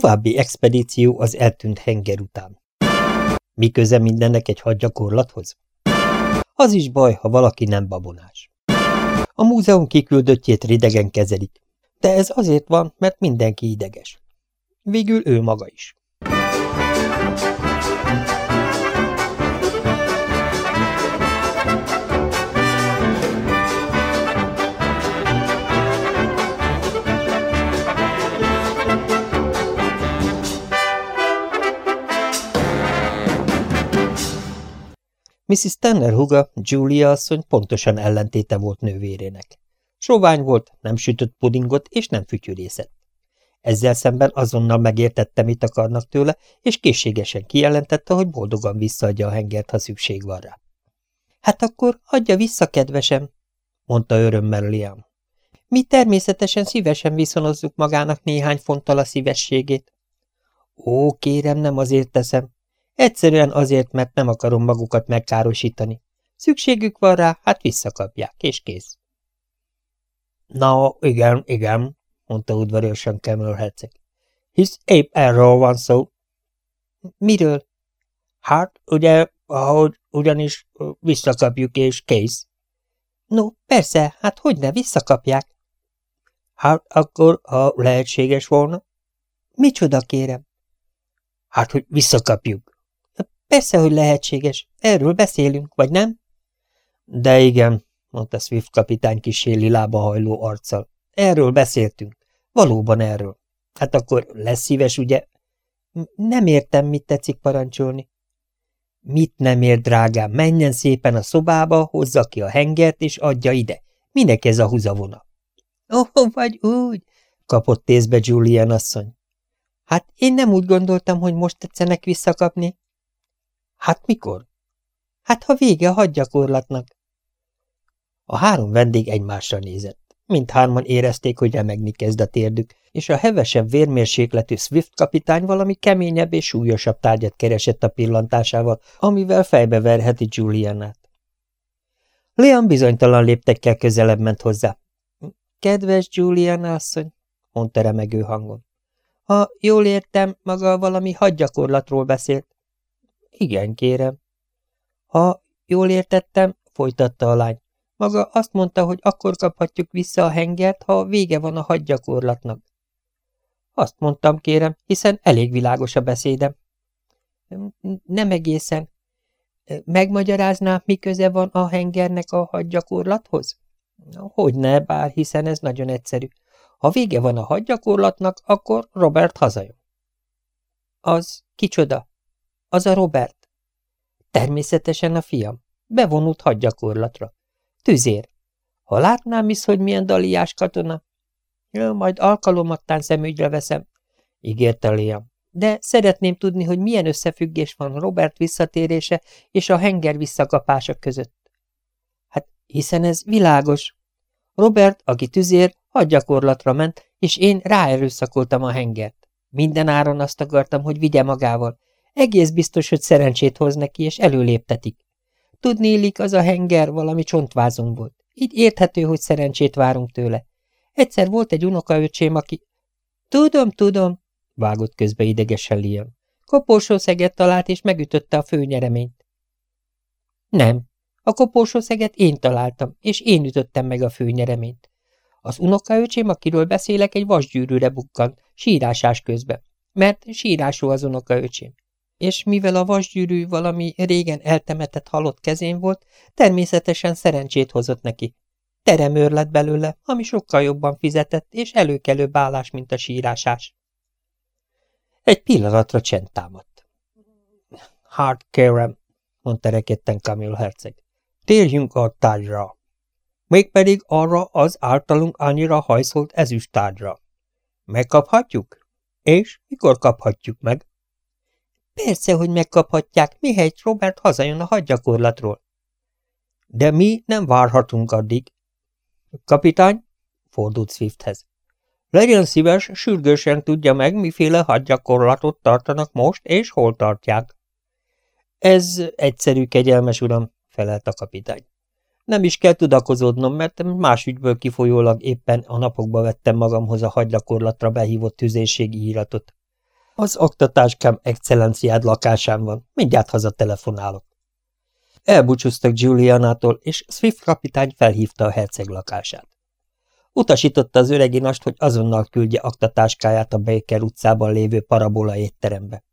További expedíció az eltűnt henger után. Mi köze mindennek egy hadgyakorlathoz? Az is baj, ha valaki nem babonás. A múzeum kiküldöttjét ridegen kezelik, de ez azért van, mert mindenki ideges. Végül ő maga is. Mrs. Tanner huga, Julia asszony pontosan ellentéte volt nővérének. Sovány volt, nem sütött pudingot és nem fütyürészett. Ezzel szemben azonnal megértette, mit akarnak tőle, és készségesen kijelentette, hogy boldogan visszaadja a hengert, ha szükség van rá. Hát akkor adja vissza, kedvesem, mondta örömmel Liam. Mi természetesen szívesen viszonozzuk magának néhány fonttal a szívességét. Ó, kérem, nem azért teszem. Egyszerűen azért, mert nem akarom magukat megkárosítani. Szükségük van rá, hát visszakapják, és kész. Na, igen, igen, mondta udvariasan Cameron herceg. Hisz épp erről van szó. Miről? Hát, ugye, ahogy ugyanis visszakapjuk, és kész. No, persze, hát hogy ne visszakapják? Hát akkor, ha lehetséges volna. Micsoda, kérem? Hát, hogy visszakapjuk. Persze, hogy lehetséges. Erről beszélünk, vagy nem? De igen, mondta Swift kapitány kísérli lábahajló arccal. Erről beszéltünk. Valóban erről. Hát akkor lesz szíves, ugye? Nem értem, mit tetszik parancsolni. Mit nem ér, drágám? Menjen szépen a szobába, hozza ki a hengert, és adja ide. Minek ez a húzavona? Ó, oh, vagy úgy, kapott tészbe Julian asszony. Hát én nem úgy gondoltam, hogy most tetszenek visszakapni. Hát mikor? Hát ha vége a hadgyakorlatnak. A három vendég egymásra nézett. Mindhárman érezték, hogy remegni kezd a térdük, és a hevesebb vérmérsékletű Swift kapitány valami keményebb és súlyosabb tárgyat keresett a pillantásával, amivel fejbe verheti Julianát. Leon bizonytalan léptekkel közelebb ment hozzá. Kedves Julian asszony, mondta remegő hangon. Ha jól értem, maga valami hadgyakorlatról beszélt. Igen, kérem. Ha jól értettem, folytatta a lány, maga azt mondta, hogy akkor kaphatjuk vissza a hengert, ha vége van a hadgyakorlatnak. Azt mondtam, kérem, hiszen elég világos a beszédem. Nem egészen. Megmagyarázná, mi köze van a hengernek a hadgyakorlathoz? Hogyne, bár hiszen ez nagyon egyszerű. Ha vége van a hadgyakorlatnak, akkor Robert hazajön. Az kicsoda? Az a Robert. Természetesen a fiam. Bevonult hadgyakorlatra. Tüzér. Ha látnám is, hogy milyen daliás katona. Ja, majd alkalomattán szemügyre veszem, ígérte Liam. De szeretném tudni, hogy milyen összefüggés van Robert visszatérése és a henger visszakapása között. Hát, hiszen ez világos. Robert, aki tüzér, hadgyakorlatra ment, és én ráerőszakoltam a hengert. Minden áron azt akartam, hogy vigye magával. Egész biztos, hogy szerencsét hoz neki, és előléptetik. Tudni illik, az a henger valami csontvázon volt. Így érthető, hogy szerencsét várunk tőle. Egyszer volt egy unokaöcsém, aki... Tudom, tudom, vágott közbe idegesen Liam. Koporsó szeget talált, és megütötte a főnyereményt. Nem, a koporsó szeget én találtam, és én ütöttem meg a főnyereményt. Az unokaöcsém, akiről beszélek, egy vasgyűrűre bukkant, sírásás közben, mert sírású az unokaöcsém és mivel a vasgyűrű valami régen eltemetett halott kezén volt, természetesen szerencsét hozott neki. Teremőr lett belőle, ami sokkal jobban fizetett, és előkelőbb állás, mint a sírásás. Egy pillanatra csend támadt. Hard kérem, mondta rekedten Camille herceg. Térjünk a tárgyra. Mégpedig arra az általunk annyira hajszolt ezüsttárgyra. Megkaphatjuk? És mikor kaphatjuk meg? Persze, hogy megkaphatják, mihelyt Robert hazajön a hadgyakorlatról. De mi nem várhatunk addig. Kapitány, fordult Swifthez. Legyen szíves, sürgősen tudja meg, miféle hadgyakorlatot tartanak most, és hol tartják. Ez egyszerű, kegyelmes uram, felelt a kapitány. Nem is kell tudakozódnom, mert más ügyből kifolyólag éppen a napokba vettem magamhoz a hadgyakorlatra behívott tüzérségi íratot. Az oktatáskám excellenciád lakásán van, mindjárt haza telefonálok. Elbúcsúztak Julianától, és Swift kapitány felhívta a herceg lakását. Utasította az öreginast, hogy azonnal küldje aktatáskáját a Baker utcában lévő parabola étterembe.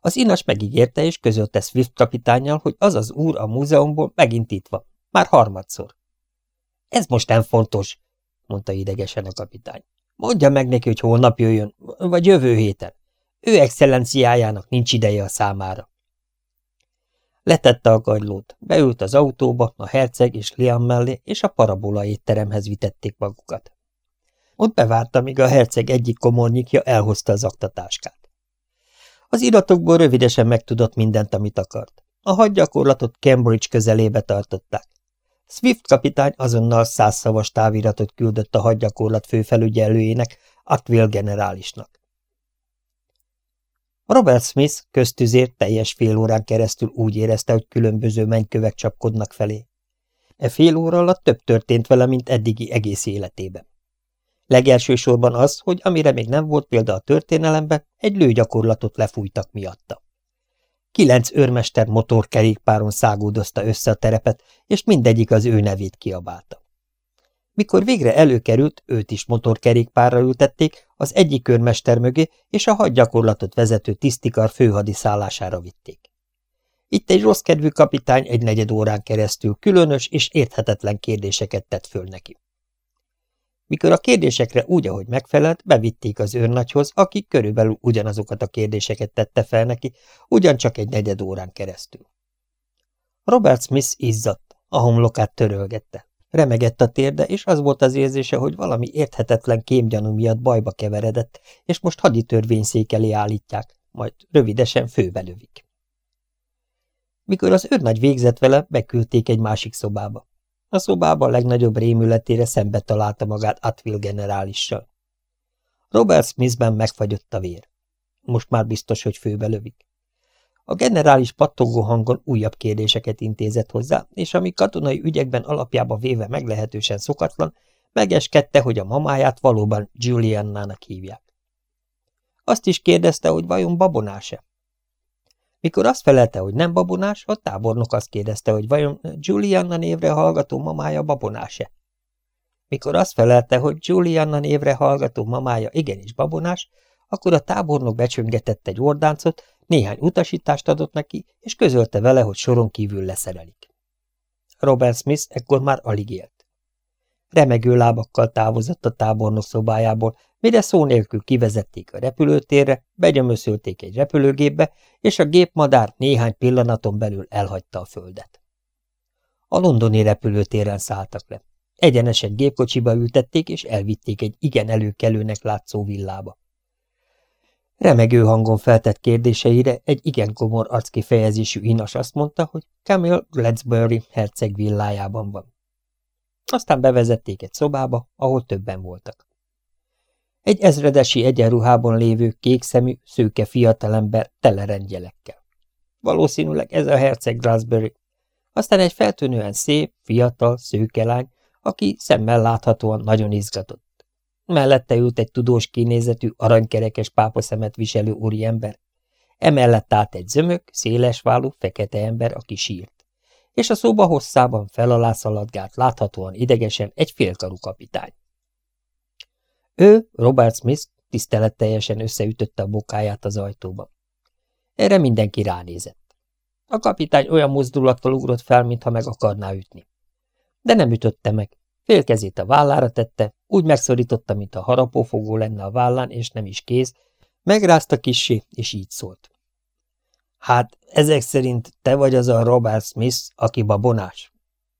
Az inas megígérte és közölte Swift kapitányjal, hogy az az úr a múzeumból megint itt van, már harmadszor. Ez most nem fontos, mondta idegesen a kapitány. Mondja meg neki, hogy holnap jöjjön, vagy jövő héten. Ő excellenciájának nincs ideje a számára. Letette a kagylót, beült az autóba, a herceg és Liam mellé, és a parabola étteremhez vitették magukat. Ott bevárta, míg a herceg egyik komornyikja elhozta az aktatáskát. Az iratokból rövidesen megtudott mindent, amit akart. A hadgyakorlatot Cambridge közelébe tartották. Swift kapitány azonnal százszavas táviratot küldött a hadgyakorlat főfelügyelőjének, Atwill generálisnak. Robert Smith köztüzér teljes fél órán keresztül úgy érezte, hogy különböző mennykövek csapkodnak felé. E fél óra alatt több történt vele, mint eddigi egész életében. Legelső sorban az, hogy amire még nem volt példa a történelemben, egy lőgyakorlatot lefújtak miatta. Kilenc őrmester motorkerékpáron szágódozta össze a terepet, és mindegyik az ő nevét kiabálta. Mikor végre előkerült, őt is motorkerékpárra ültették, az egyik őrmester mögé, és a hadgyakorlatot vezető tisztikar főhadiszállására vitték. Itt egy rossz kedvű kapitány egy negyed órán keresztül különös és érthetetlen kérdéseket tett föl neki. Mikor a kérdésekre úgy, ahogy megfelelt, bevitték az őrnagyhoz, aki körülbelül ugyanazokat a kérdéseket tette fel neki, ugyancsak egy negyed órán keresztül. Robert Smith izzadt, a homlokát törölgette. Remegett a térde, és az volt az érzése, hogy valami érthetetlen kémgyanú miatt bajba keveredett, és most haditörvényszék elé állítják, majd rövidesen főbelövik. Mikor az őrnagy végzett vele, beküldték egy másik szobába. A szobában legnagyobb rémületére szembe találta magát Atwill generálissal. Robert Smithben megfagyott a vér. Most már biztos, hogy főbelövik. A generális pattogó hangon újabb kérdéseket intézett hozzá, és ami katonai ügyekben alapjába véve meglehetősen szokatlan, megeskedte, hogy a mamáját valóban Juliannának hívják. Azt is kérdezte, hogy vajon babonás-e. Mikor azt felelte, hogy nem babonás, a tábornok azt kérdezte, hogy vajon Julianna névre hallgató mamája babonás-e. Mikor azt felelte, hogy Julianna névre hallgató mamája igenis babonás, akkor a tábornok becsöngetett egy ordáncot, néhány utasítást adott neki, és közölte vele, hogy soron kívül leszerelik. Robert Smith ekkor már alig élt. Remegő lábakkal távozott a tábornok szobájából, mire szó nélkül kivezették a repülőtérre, begyömöszölték egy repülőgépbe, és a gépmadár néhány pillanaton belül elhagyta a földet. A londoni repülőtéren szálltak le. Egyenesen gépkocsiba ültették, és elvitték egy igen előkelőnek látszó villába. Remegő hangon feltett kérdéseire egy igen komor arckifejezésű inas azt mondta, hogy Camille Gladsbury herceg villájában van. Aztán bevezették egy szobába, ahol többen voltak. Egy ezredesi egyenruhában lévő kékszemű, szőke fiatalember telerengyelekkel. Valószínűleg ez a herceg Glasbury. Aztán egy feltűnően szép, fiatal, szőke lány, aki szemmel láthatóan nagyon izgatott. Mellette ült egy tudós kinézetű, aranykerekes pápaszemet viselő úriember. Emellett állt egy zömök, szélesválú, fekete ember, aki sírt és a szoba hosszában felalá láthatóan idegesen egy félkarú kapitány. Ő, Robert Smith, tiszteletteljesen összeütötte a bokáját az ajtóba. Erre mindenki ránézett. A kapitány olyan mozdulattal ugrott fel, mintha meg akarná ütni. De nem ütötte meg. Félkezét a vállára tette, úgy megszorította, mint a harapófogó lenne a vállán, és nem is kéz, megrázta kissé, és így szólt. Hát, ezek szerint te vagy az a Robert Smith, aki babonás?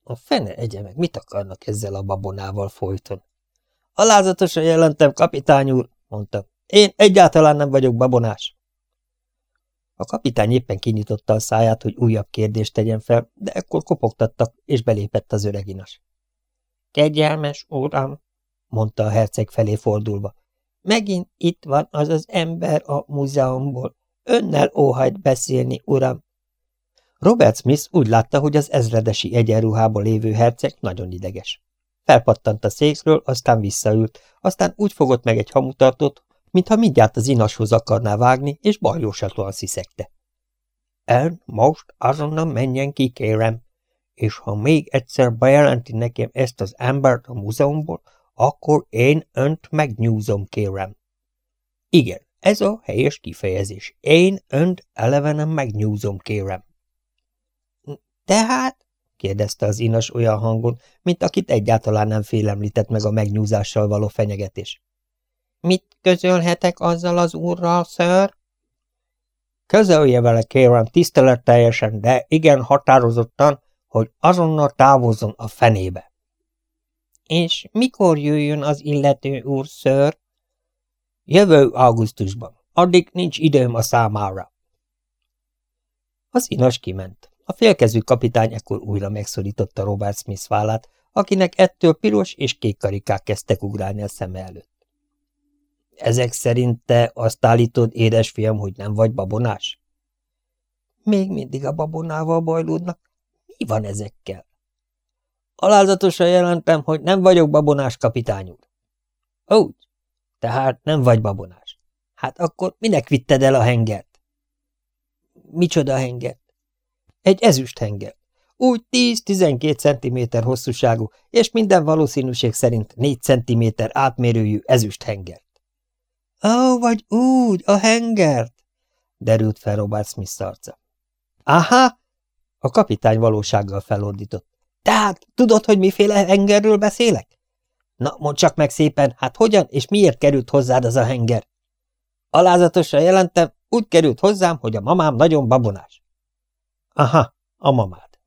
A fene egye meg, mit akarnak ezzel a babonával folyton? Alázatosan jelentem, kapitány úr, mondta. Én egyáltalán nem vagyok babonás. A kapitány éppen kinyitotta a száját, hogy újabb kérdést tegyen fel, de ekkor kopogtattak, és belépett az öreginas. Kegyelmes uram, mondta a herceg felé fordulva. Megint itt van az az ember a múzeumból. Önnel óhajt beszélni, uram. Robert Smith úgy látta, hogy az ezredesi egyenruhában lévő herceg nagyon ideges. Felpattant a székről, aztán visszaült, aztán úgy fogott meg egy hamutartót, mintha mindjárt az inashoz akarná vágni, és bajlósatóan sziszegte. Ön most azonnal menjen ki, kérem, és ha még egyszer bejelenti nekem ezt az embert a múzeumból, akkor én önt megnyúzom, kérem. Igen, ez a helyes kifejezés. Én önt elevenen megnyúzom, kérem. Tehát? kérdezte az inas olyan hangon, mint akit egyáltalán nem félemlített meg a megnyúzással való fenyegetés. Mit közölhetek azzal az úrral, ször? Közölje vele, kérem, tiszteletteljesen, de igen határozottan, hogy azonnal távozzon a fenébe. És mikor jöjjön az illető úr, ször? Jövő augusztusban. Addig nincs időm a számára. Az inas kiment. A félkezű kapitány ekkor újra megszorította Robert Smith vállát, akinek ettől piros és kék karikák kezdtek ugrálni a szeme előtt. Ezek szerint te azt állítod, édesfiam, hogy nem vagy babonás? Még mindig a babonával bajlódnak. Mi van ezekkel? Alázatosan jelentem, hogy nem vagyok babonás, kapitány úr. Úgy, tehát nem vagy babonás. Hát akkor minek vitted el a hengert? Micsoda hengert? Egy ezüst henger. Úgy 10-12 cm hosszúságú, és minden valószínűség szerint 4 cm átmérőjű ezüst henger. Ó, oh, vagy úgy, a hengert! derült fel Robert Smith arca. Aha! A kapitány valósággal felordított. Tehát tudod, hogy miféle hengerről beszélek? Na, mondd csak meg szépen, hát hogyan és miért került hozzád az a henger? Alázatosan jelentem, úgy került hozzám, hogy a mamám nagyon babonás. Aha, a mamád.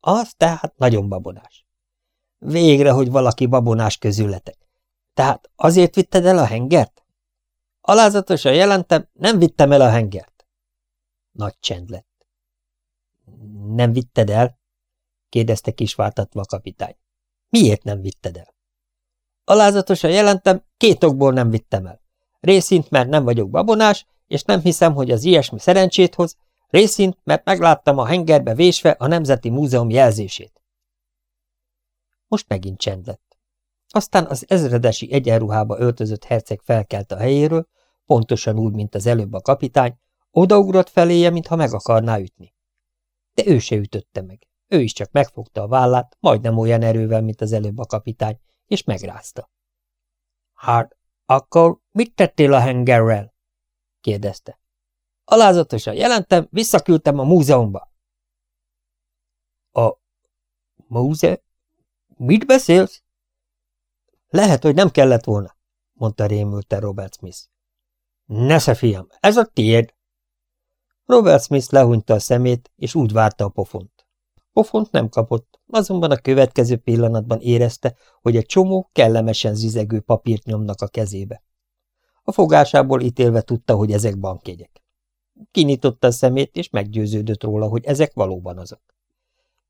Az tehát nagyon babonás. Végre, hogy valaki babonás közületek. Tehát azért vitted el a hengert? Alázatosan jelentem, nem vittem el a hengert. Nagy csend lett. Nem vitted el? kérdezte kisvártatva a kapitány. Miért nem vitted el? Alázatosan jelentem, két okból nem vittem el. Részint, mert nem vagyok babonás, és nem hiszem, hogy az ilyesmi szerencsét hoz, részint, mert megláttam a hengerbe vésve a Nemzeti Múzeum jelzését. Most megint csend lett. Aztán az ezredesi egyenruhába öltözött herceg felkelt a helyéről, pontosan úgy, mint az előbb a kapitány, odaugrott feléje, mintha meg akarná ütni. De ő se ütötte meg. Ő is csak megfogta a vállát, majdnem olyan erővel, mint az előbb a kapitány, és megrázta. Hát, akkor mit tettél a hengerrel? kérdezte. Alázatosan jelentem, visszaküldtem a múzeumba. A múze... Mit beszélsz? Lehet, hogy nem kellett volna, mondta rémülten Robert Smith. Nesze, fiam, ez a tiéd. Robert Smith lehúnyta a szemét, és úgy várta a pofont. Pofont nem kapott, azonban a következő pillanatban érezte, hogy egy csomó, kellemesen zizegő papírt nyomnak a kezébe. A fogásából ítélve tudta, hogy ezek bankjegyek. Kinyitotta a szemét, és meggyőződött róla, hogy ezek valóban azok.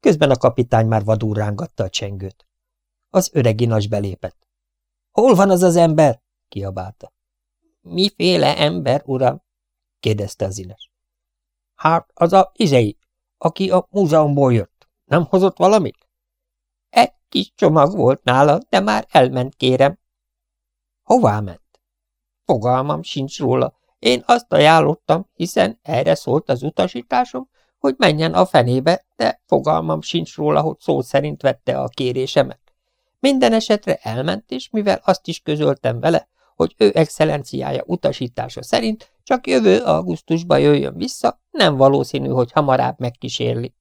Közben a kapitány már vadul rángatta a csengőt. Az öreg inas belépett. – Hol van az az ember? – kiabálta. – Miféle ember, uram? – kérdezte az ines. – Hát, az a izei, aki a múzeumból jött. Nem hozott valamit? – Egy kis csomag volt nála, de már elment, kérem. – Hová ment? – Fogalmam sincs róla, én azt ajánlottam, hiszen erre szólt az utasításom, hogy menjen a fenébe, de fogalmam sincs róla, hogy szó szerint vette a kérésemet. Minden esetre elment, és mivel azt is közöltem vele, hogy ő excellenciája utasítása szerint csak jövő augusztusban jöjjön vissza, nem valószínű, hogy hamarabb megkísérli.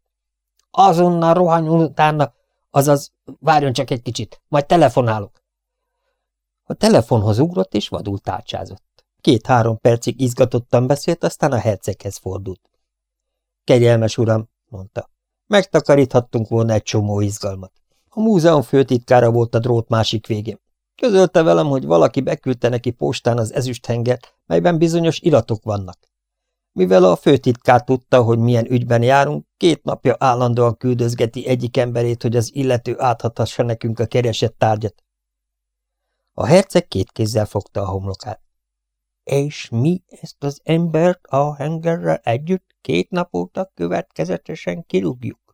Azonnal rohanyul utána, azaz, várjon csak egy kicsit, majd telefonálok. A telefonhoz ugrott, és vadul tárcsázott. Két-három percig izgatottan beszélt, aztán a herceghez fordult. Kegyelmes uram, mondta, megtakaríthattunk volna egy csomó izgalmat. A múzeum főtitkára volt a drót másik végén. Közölte velem, hogy valaki beküldte neki postán az ezüsthengert, melyben bizonyos iratok vannak. Mivel a főtitkár tudta, hogy milyen ügyben járunk, két napja állandóan küldözgeti egyik emberét, hogy az illető áthathassa nekünk a keresett tárgyat. A herceg két kézzel fogta a homlokát. És mi ezt az embert a hengerrel együtt két nap óta következetesen kirúgjuk?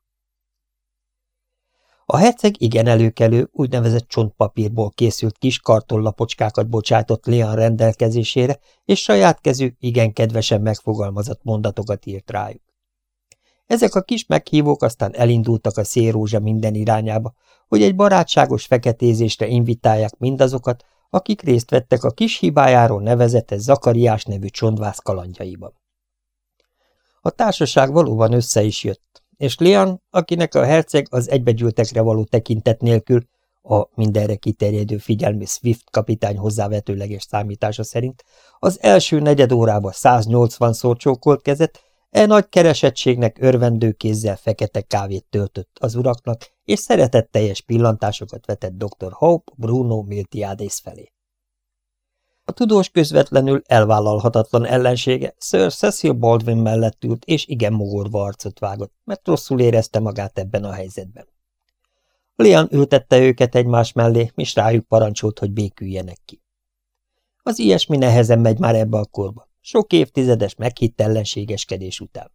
A herceg igen előkelő, úgynevezett csontpapírból készült kis kartonlapocskákat bocsátott Leon rendelkezésére, és saját kezű, igen kedvesen megfogalmazott mondatokat írt rájuk. Ezek a kis meghívók aztán elindultak a szélrózsa minden irányába, hogy egy barátságos feketézésre invitálják mindazokat, akik részt vettek a kis hibájáról nevezetes Zakariás nevű csondvász kalandjaiban. A társaság valóban össze is jött, és Leon, akinek a herceg az egybegyűltekre való tekintet nélkül, a mindenre kiterjedő figyelmi Swift kapitány hozzávetőleges számítása szerint, az első negyed órában 180-szor csókolt kezet, E nagy keresettségnek örvendő kézzel fekete kávét töltött az uraknak, és szeretetteljes pillantásokat vetett dr. Hope Bruno Miltiades felé. A tudós közvetlenül elvállalhatatlan ellensége Sir Cecil Baldwin mellett ült, és igen mogorva arcot vágott, mert rosszul érezte magát ebben a helyzetben. Lian ültette őket egymás mellé, és rájuk parancsolt, hogy béküljenek ki. Az ilyesmi nehezen megy már ebbe a korba sok évtizedes meghitt ellenségeskedés után.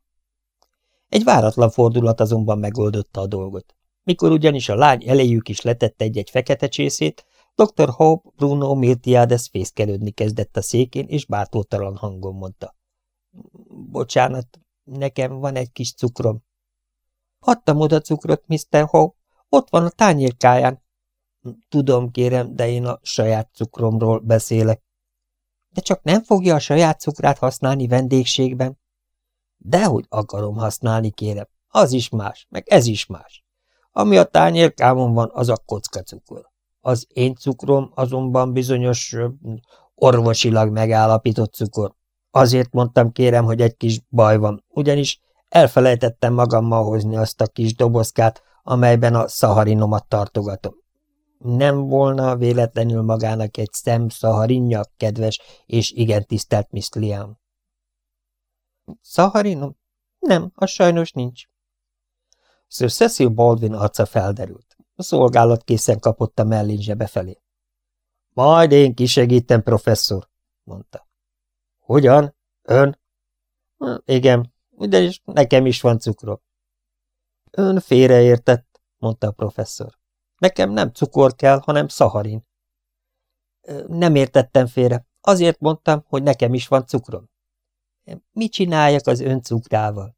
Egy váratlan fordulat azonban megoldotta a dolgot. Mikor ugyanis a lány elejük is letette egy-egy fekete csészét, dr. Hope Bruno Miltiades fészkelődni kezdett a székén, és bátortalan hangon mondta. Bocsánat, nekem van egy kis cukrom. Adtam oda cukrot, Mr. Hope, ott van a tányérkáján. Tudom, kérem, de én a saját cukromról beszélek. De csak nem fogja a saját cukrát használni vendégségben? Dehogy akarom használni, kérem. Az is más, meg ez is más. Ami a tányérkámon van, az a kocka cukor. Az én cukrom azonban bizonyos orvosilag megállapított cukor. Azért mondtam, kérem, hogy egy kis baj van, ugyanis elfelejtettem magammal hozni azt a kis dobozkát, amelyben a szaharinomat tartogatom. Nem volna véletlenül magának egy szem szaharinja, kedves és igen tisztelt Miss Liam. Szaharinom? Nem, az sajnos nincs. Sir Cecil Baldwin arca felderült. A szolgálat készen kapott a mellén zsebe felé. Majd én kisegítem, professzor, mondta. Hogyan? Ön? Igen, ugyanis nekem is van cukrom. Ön félreértett, mondta a professzor. Nekem nem cukor kell, hanem szaharin. Nem értettem félre. Azért mondtam, hogy nekem is van cukrom. Mit csináljak az ön cukrával?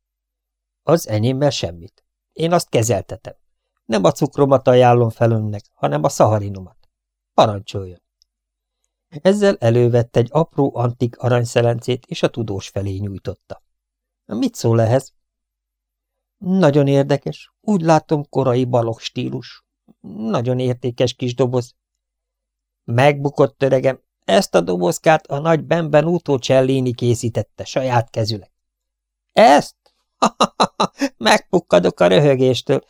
Az enyémmel semmit. Én azt kezeltetem. Nem a cukromat ajánlom fel önnek, hanem a szaharinomat. Parancsoljon. Ezzel elővett egy apró antik aranyszelencét, és a tudós felé nyújtotta. Mit szól ehhez? Nagyon érdekes. Úgy látom, korai balok stílus. Nagyon értékes kis doboz. Megbukott öregem, ezt a dobozkát a nagy Benben útó Csellini készítette saját kezüleg. Ezt? Megpukkadok a röhögéstől.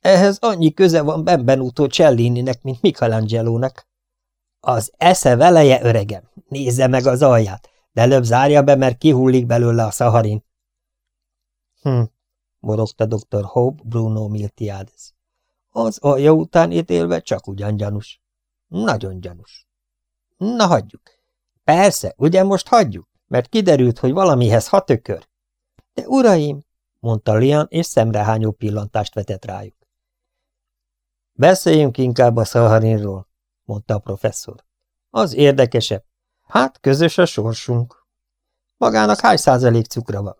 Ehhez annyi köze van Benben útó Csellininek, mint Michelangelo-nak. Az esze veleje, öregem, nézze meg az alját, de előbb zárja be, mert kihullik belőle a szaharin. Hm, morogta dr. Hope Bruno Miltiades. Az alja után ítélve csak ugyan gyanús. Nagyon gyanús. Na, hagyjuk. Persze, ugye most hagyjuk, mert kiderült, hogy valamihez hat ökör. De uraim, mondta Lian, és szemrehányó pillantást vetett rájuk. Beszéljünk inkább a Szaharinról, mondta a professzor. Az érdekesebb. Hát, közös a sorsunk. Magának hány százalék cukra van?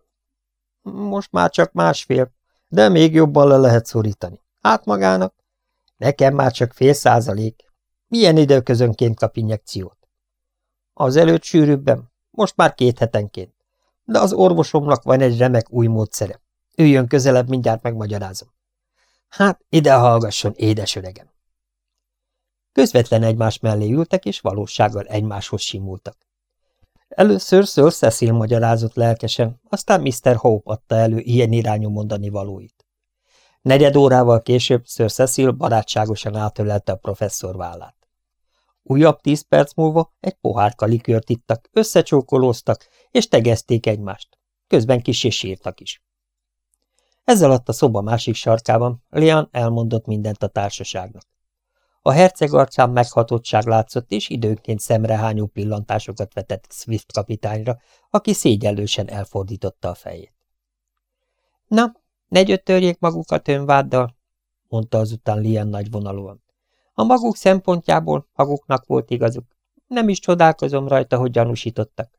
Most már csak másfél, de még jobban le lehet szorítani. Hát magának? Nekem már csak fél százalék. Milyen időközönként kap injekciót? Az előtt sűrűbben, most már két hetenként. De az orvosomnak van egy remek új módszere. Üljön közelebb, mindjárt megmagyarázom. Hát, ide hallgasson, édes öregem. Közvetlen egymás mellé ültek, és valósággal egymáshoz simultak. Először Sir Cecil magyarázott lelkesen, aztán Mr. Hope adta elő ilyen irányú mondani valóit. Negyed órával később Sir Cecil barátságosan átölelte a professzor vállát. Újabb tíz perc múlva egy pohárka likört ittak, összecsókolóztak, és tegezték egymást. Közben kis és sírtak is. Ez alatt a szoba másik sarkában Leon elmondott mindent a társaságnak. A herceg arcán meghatottság látszott, és időnként szemrehányó pillantásokat vetett Swift kapitányra, aki szégyellősen elfordította a fejét. – Na, ne gyötörjék magukat önváddal, mondta azután Lian nagyvonalúan. A maguk szempontjából maguknak volt igazuk. Nem is csodálkozom rajta, hogy gyanúsítottak.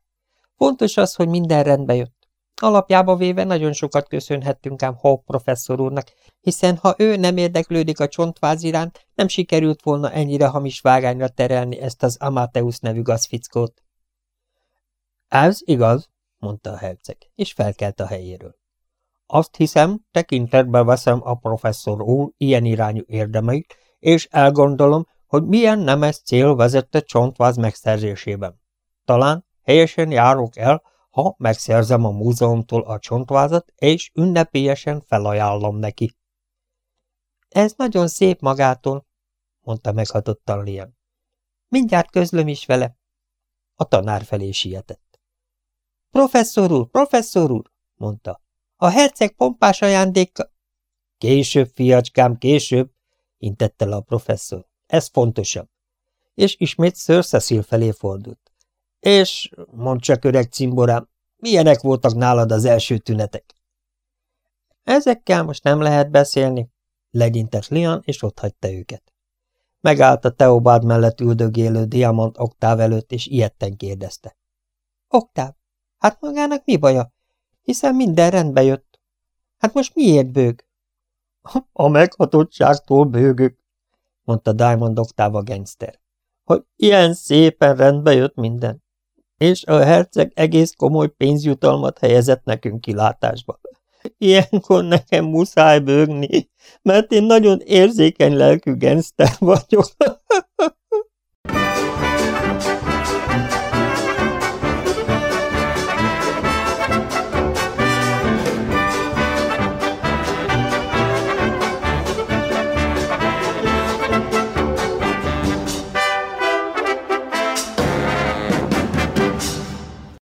Fontos az, hogy minden rendbe jött. Alapjába véve nagyon sokat köszönhettünk ám Hope professzor úrnak, hiszen ha ő nem érdeklődik a csontváz iránt, nem sikerült volna ennyire hamis vágányra terelni ezt az Amateus nevű gazfickót. Ez igaz, mondta a herceg, és felkelt a helyéről. Azt hiszem, tekintetbe veszem a professzor úr ilyen irányú érdemeit, és elgondolom, hogy milyen nemes cél vezette csontváz megszerzésében. Talán helyesen járok el, ha megszerzem a múzeumtól a csontvázat, és ünnepélyesen felajánlom neki. Ez nagyon szép magától, mondta meghatottan Liam. Mindjárt közlöm is vele. A tanár felé sietett. Professzor úr, professzor úr, mondta. A herceg pompás ajándéka... Később, fiacskám, később, intette le a professzor. Ez fontosabb. És ismét Sir Cecil felé fordult. És, mondd csak öreg cimborám, milyenek voltak nálad az első tünetek? Ezekkel most nem lehet beszélni, legyintett Lian, és otthagyta őket. Megállt a Teobád mellett üldögélő Diamant Oktáv előtt, és ilyetten kérdezte. Oktáv, hát magának mi baja? Hiszen minden rendbe jött. Hát most miért bőg? A meghatottságtól bőgök, mondta Diamond Oktáv a gangster, hogy ilyen szépen rendbe jött minden és a herceg egész komoly pénzjutalmat helyezett nekünk kilátásba. Ilyenkor nekem muszáj bőgni, mert én nagyon érzékeny lelkű genszter vagyok.